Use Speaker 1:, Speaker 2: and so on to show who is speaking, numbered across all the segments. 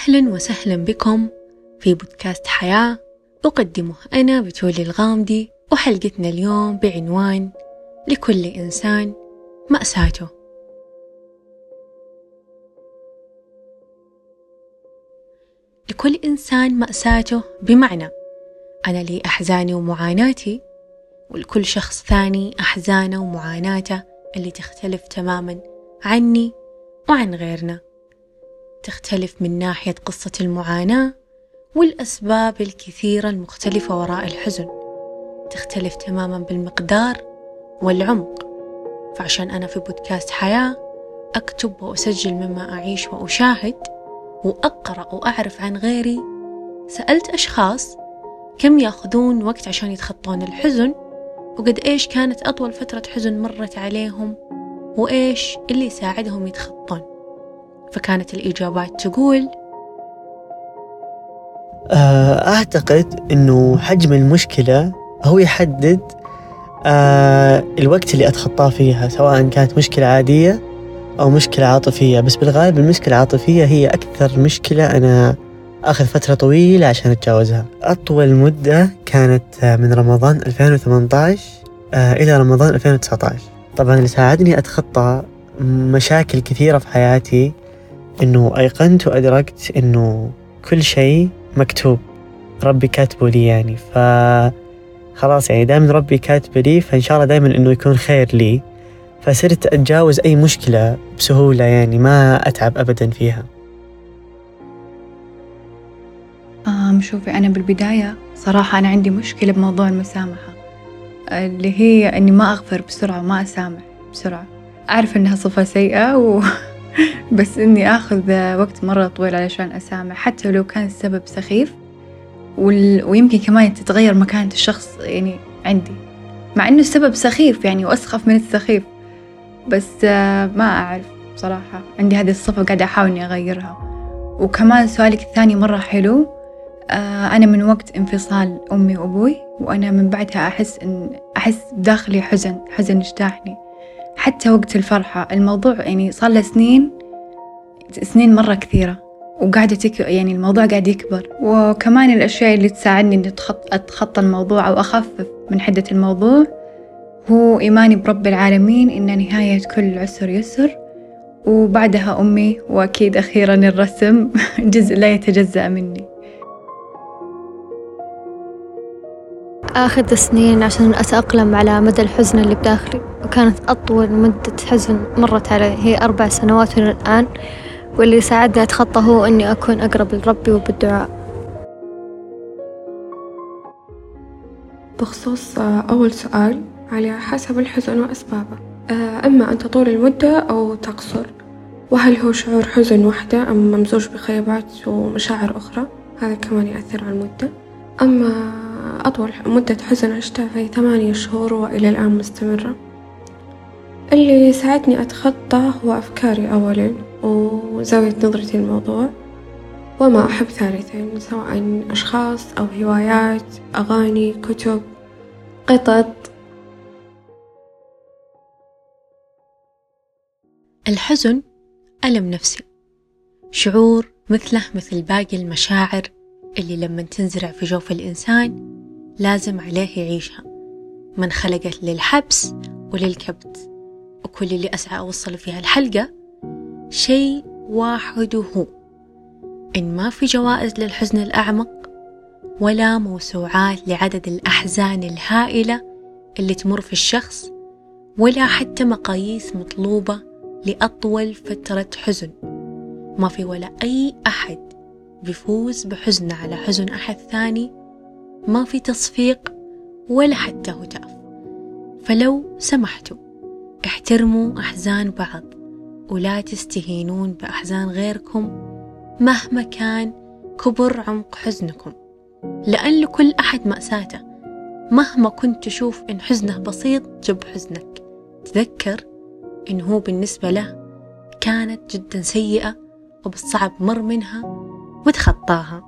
Speaker 1: أهلا وسهلا بكم في بودكاست حياة أقدمه أنا بتولي الغامدي وحلقتنا اليوم بعنوان لكل إنسان مأساته. لكل إنسان مأساته بمعنى أنا لي أحزاني ومعاناتي ولكل شخص ثاني أحزانه ومعاناته اللي تختلف تماما عني وعن غيرنا. تختلف من ناحية قصة المعاناة والأسباب الكثيرة المختلفة وراء الحزن. تختلف تماما بالمقدار والعمق. فعشان أنا في بودكاست حياة أكتب وأسجل مما أعيش وأشاهد وأقرأ وأعرف عن غيري. سألت أشخاص كم يأخذون وقت عشان يتخطون الحزن وقد إيش كانت أطول فترة حزن مرت عليهم وإيش اللي يساعدهم يتخطون. فكانت الإجابات تقول
Speaker 2: آه، أعتقد أنه حجم المشكلة هو يحدد آه، الوقت اللي أتخطاه فيها سواء كانت مشكلة عادية أو مشكلة عاطفية. بس بالغالب المشكلة العاطفية هي أكثر مشكلة أنا أخذ فترة طويلة عشان أتجاوزها. أطول مدة كانت من رمضان 2018 إلى رمضان 2019 طبعا اللي ساعدني أتخطى مشاكل كثيرة في حياتي إنه أيقنت وأدركت إنه كل شيء مكتوب. ربي كاتبه لي يعني ف خلاص يعني دائما ربي كاتبه لي فإن شاء الله دائما إنه يكون خير لي. فصرت أتجاوز أي مشكلة بسهولة يعني ما أتعب أبدا فيها.
Speaker 3: آم شوفي أنا بالبداية صراحة أنا عندي مشكلة بموضوع المسامحة اللي هي إني ما أغفر بسرعة وما أسامح بسرعة. أعرف إنها صفة سيئة و... بس إني آخذ وقت مرة طويل علشان أسامح حتى لو كان السبب سخيف وال... ويمكن كمان تتغير مكانة الشخص يعني عندي. مع إنه السبب سخيف يعني وأسخف من السخيف. بس ما أعرف بصراحة عندي هذه الصفة قاعدة أحاول إني أغيرها. وكمان سؤالك الثاني مرة حلو. أنا من وقت انفصال أمي وأبوي وأنا من بعدها أحس إن أحس بداخلي حزن حزن اجتاحني حتى وقت الفرحة الموضوع يعني صار له سنين سنين مرة كثيرة وقاعدة تك يعني الموضوع قاعد يكبر. وكمان الأشياء اللي تساعدني إني أتخطى الموضوع أو أخفف من حدة الموضوع هو إيماني برب العالمين إن نهاية كل عسر يسر وبعدها أمي وأكيد أخيرا الرسم جزء لا يتجزأ مني.
Speaker 4: آخذ سنين عشان أتأقلم على مدى الحزن اللي بداخلي. وكانت أطول مدة حزن مرت علي. هي أربع سنوات من الآن. واللي ساعدني أتخطى هو إني أكون أقرب لربي وبالدعاء.
Speaker 5: بخصوص أول سؤال على حسب الحزن وأسبابه. إما أن تطول المدة أو تقصر. وهل هو شعور حزن وحدة أم ممزوج بخيبات ومشاعر أخرى؟ هذا كمان يأثر على المدة. أما أطول مدة حزن عشتها في ثمانية شهور وإلى الآن مستمرة. اللي ساعدني أتخطى هو أفكاري أولا وزاوية نظرتي للموضوع وما أحب ثالثا سواء أشخاص أو هوايات أغاني كتب قطط.
Speaker 1: الحزن ألم نفسي. شعور مثله مثل باقي المشاعر اللي لما تنزرع في جوف الإنسان لازم عليه يعيشها. من خلقت للحبس وللكبت وكل اللي أسعى أوصل فيها الحلقة شيء واحد وهو إن ما في جوائز للحزن الأعمق ولا موسوعات لعدد الأحزان الهائلة اللي تمر في الشخص ولا حتى مقاييس مطلوبة لأطول فترة حزن. ما في ولا أي أحد بيفوز بحزنه على حزن أحد ثاني ما في تصفيق ولا حتى هتاف فلو سمحتوا احترموا أحزان بعض ولا تستهينون بأحزان غيركم مهما كان كبر عمق حزنكم. لأن لكل أحد مأساته مهما كنت تشوف إن حزنه بسيط جب حزنك. تذكر إن هو بالنسبة له كانت جدا سيئة وبالصعب مر منها وتخطاها.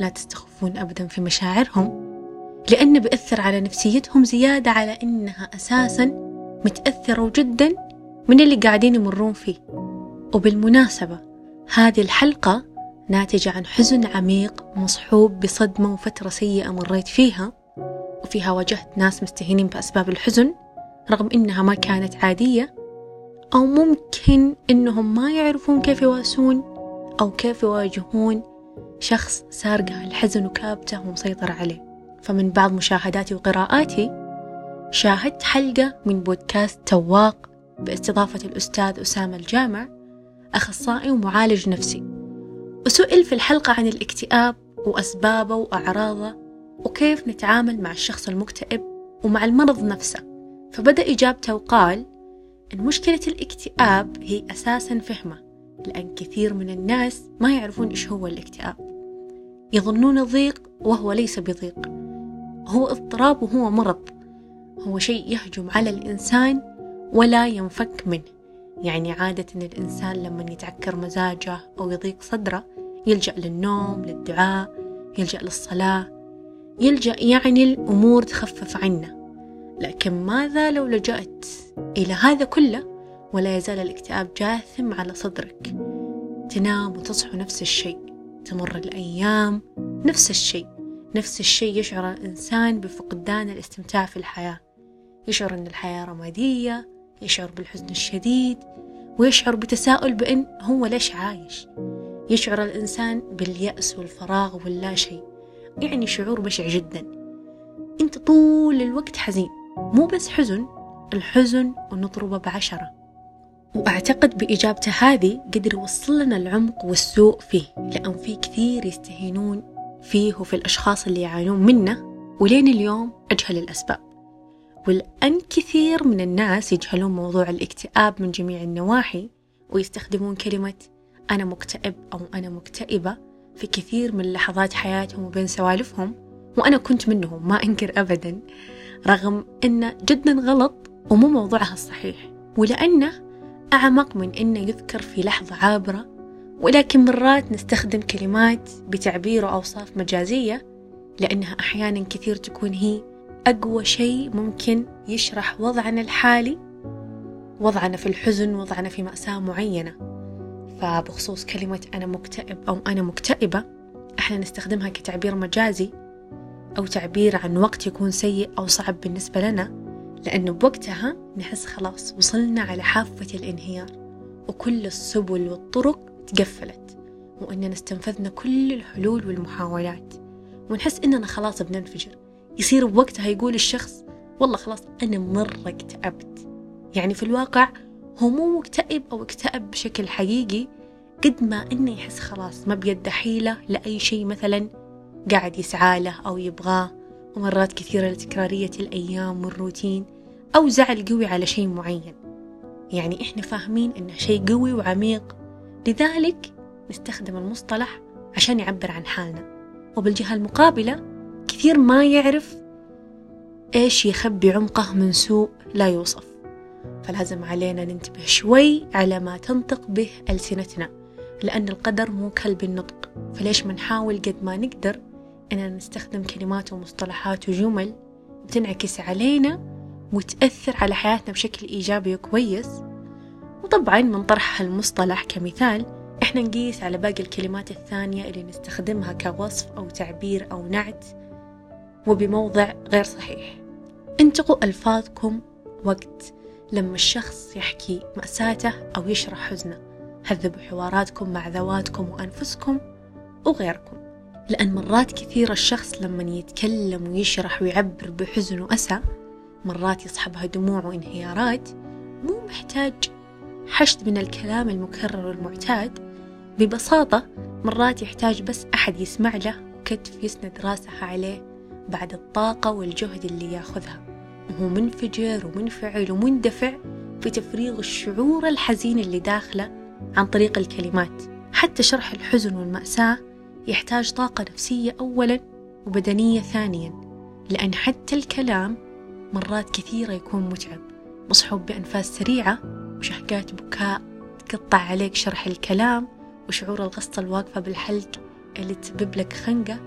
Speaker 1: لا تستخفون أبدا في مشاعرهم لأنه بيأثر على نفسيتهم زيادة على إنها أساسا متأثرة جدا من اللي قاعدين يمرون فيه. وبالمناسبة هذه الحلقة ناتجة عن حزن عميق مصحوب بصدمة وفترة سيئة مريت فيها وفيها واجهت ناس مستهينين بأسباب الحزن رغم إنها ما كانت عادية أو ممكن إنهم ما يعرفون كيف يواسون أو كيف يواجهون شخص سارقه الحزن وكابته ومسيطر عليه. فمن بعض مشاهداتي وقراءاتي شاهدت حلقة من بودكاست تواق باستضافة الأستاذ أسامة الجامع أخصائي ومعالج نفسي. وسئل في الحلقة عن الاكتئاب وأسبابه وأعراضه وكيف نتعامل مع الشخص المكتئب ومع المرض نفسه. فبدأ إجابته وقال إن مشكلة الاكتئاب هي أساسا فهمة. لأن كثير من الناس ما يعرفون إيش هو الاكتئاب. يظنون ضيق وهو ليس بضيق. هو اضطراب وهو مرض. هو شيء يهجم على الإنسان ولا ينفك منه. يعني عادة إن الإنسان لما يتعكر مزاجه أو يضيق صدره يلجأ للنوم للدعاء يلجأ للصلاة يلجأ يعني الأمور تخفف عنه. لكن ماذا لو لجأت إلى هذا كله؟ ولا يزال الاكتئاب جاثم على صدرك. تنام وتصحو نفس الشيء. تمر الأيام نفس الشيء. نفس الشيء يشعر الإنسان بفقدان الاستمتاع في الحياة. يشعر أن الحياة رمادية يشعر بالحزن الشديد ويشعر بتساؤل بأن هو ليش عايش. يشعر الإنسان باليأس والفراغ واللا شيء. يعني شعور بشع جدا. أنت طول الوقت حزين. مو بس حزن الحزن ونضربه بعشرة. وأعتقد بإجابته هذه قدر يوصل لنا العمق والسوء فيه لأن في كثير يستهينون فيه وفي الأشخاص اللي يعانون منه ولين اليوم أجهل الأسباب. والآن كثير من الناس يجهلون موضوع الاكتئاب من جميع النواحي ويستخدمون كلمة أنا مكتئب أو أنا مكتئبة في كثير من لحظات حياتهم وبين سوالفهم وأنا كنت منهم ما أنكر أبدا رغم أنه جدا غلط ومو موضوعها الصحيح. ولأنه أعمق من أنه يذكر في لحظة عابرة ولكن مرات نستخدم كلمات بتعبير وأوصاف مجازية لأنها أحيانا كثير تكون هي أقوى شيء ممكن يشرح وضعنا الحالي وضعنا في الحزن وضعنا في مأساة معينة. فبخصوص كلمة أنا مكتئب أو أنا مكتئبة إحنا نستخدمها كتعبير مجازي أو تعبير عن وقت يكون سيء أو صعب بالنسبة لنا. لأنه بوقتها نحس خلاص وصلنا على حافة الانهيار وكل السبل والطرق تقفلت وإننا استنفذنا كل الحلول والمحاولات ونحس إننا خلاص بننفجر. يصير بوقتها يقول الشخص والله خلاص أنا مرة اكتئبت يعني في الواقع هو مو مكتئب أو اكتئب بشكل حقيقي قد ما إنه يحس خلاص ما بيده حيلة لأي شيء مثلا قاعد يسعى له أو يبغاه ومرات كثيرة لتكرارية الأيام والروتين. أو زعل قوي على شيء معين. يعني إحنا فاهمين إنه شيء قوي وعميق. لذلك نستخدم المصطلح عشان يعبر عن حالنا. وبالجهة المقابلة كثير ما يعرف إيش يخبي عمقه من سوء لا يوصف. فلازم علينا ننتبه شوي على ما تنطق به ألسنتنا لأن القدر مو كلب النطق. فليش ما نحاول قد ما نقدر إننا نستخدم كلمات ومصطلحات وجمل بتنعكس علينا وتأثر على حياتنا بشكل إيجابي وكويس. وطبعا من طرح المصطلح كمثال إحنا نقيس على باقي الكلمات الثانية اللي نستخدمها كوصف أو تعبير أو نعت وبموضع غير صحيح. انتقوا ألفاظكم وقت لما الشخص يحكي مأساته أو يشرح حزنه. هذبوا حواراتكم مع ذواتكم وأنفسكم وغيركم. لأن مرات كثيرة الشخص لما يتكلم ويشرح ويعبر بحزن وأسى مرات يصحبها دموع وانهيارات مو محتاج حشد من الكلام المكرر والمعتاد. ببساطة مرات يحتاج بس أحد يسمع له وكتف يسند راسه عليه بعد الطاقة والجهد اللي ياخذها. وهو منفجر ومنفعل ومندفع في تفريغ الشعور الحزين اللي داخله عن طريق الكلمات. حتى شرح الحزن والمأساة يحتاج طاقة نفسية أولا وبدنية ثانيا لأن حتى الكلام مرات كثيرة يكون متعب. مصحوب بأنفاس سريعة وشهقات بكاء تقطع عليك شرح الكلام وشعور الغصة الواقفة بالحلق اللي تسبب لك خنقة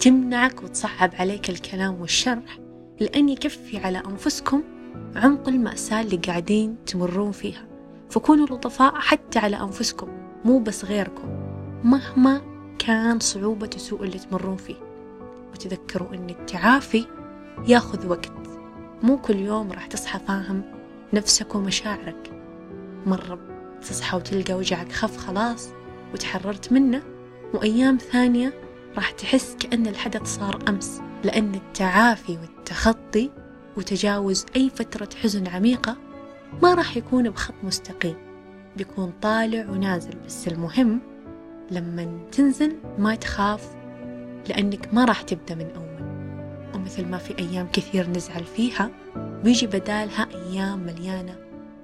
Speaker 1: تمنعك وتصعب عليك الكلام والشرح لأن يكفي على أنفسكم عمق المأساة اللي قاعدين تمرون فيها. فكونوا لطفاء حتى على أنفسكم مو بس غيركم مهما كان صعوبة السوء اللي تمرون فيه. وتذكروا أن التعافي ياخذ وقت. مو كل يوم راح تصحى فاهم نفسك ومشاعرك. مرة تصحى وتلقى وجعك خف خلاص وتحررت منه وأيام ثانية راح تحس كأن الحدث صار أمس لأن التعافي والتخطي وتجاوز أي فترة حزن عميقة ما راح يكون بخط مستقيم. بيكون طالع ونازل بس المهم لما تنزل ما تخاف لأنك ما راح تبدأ من أول. ومثل ما في أيام كثير نزعل فيها بيجي بدالها أيام مليانة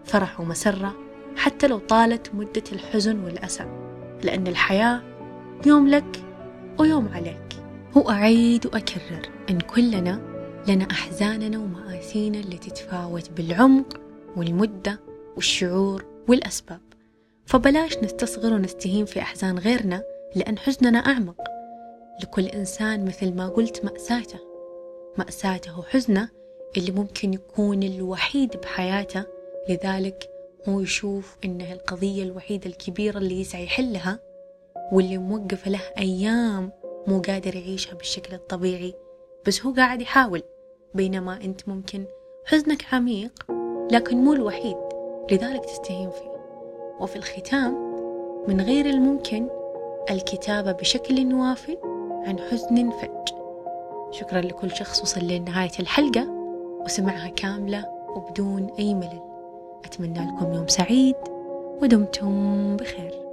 Speaker 1: فرح ومسرة حتى لو طالت مدة الحزن والأسى. لأن الحياة يوم لك ويوم عليك. وأعيد وأكرر إن كلنا لنا أحزاننا ومآسينا اللي تتفاوت بالعمق والمدة والشعور والأسباب. فبلاش نستصغر ونستهين في أحزان غيرنا لأن حزننا أعمق. لكل إنسان مثل ما قلت مأساته. مأساته وحزنه اللي ممكن يكون الوحيد بحياته. لذلك هو يشوف إنها القضية الوحيدة الكبيرة اللي يسعى يحلها واللي موقف له أيام مو قادر يعيشها بالشكل الطبيعي. بس هو قاعد يحاول. بينما أنت ممكن حزنك عميق لكن مو الوحيد. لذلك تستهين فيه. وفي الختام من غير الممكن الكتابة بشكل وافي عن حزن فج. شكرا لكل شخص وصل لنهاية الحلقة وسمعها كاملة وبدون أي ملل. أتمنى لكم يوم سعيد ودمتم بخير.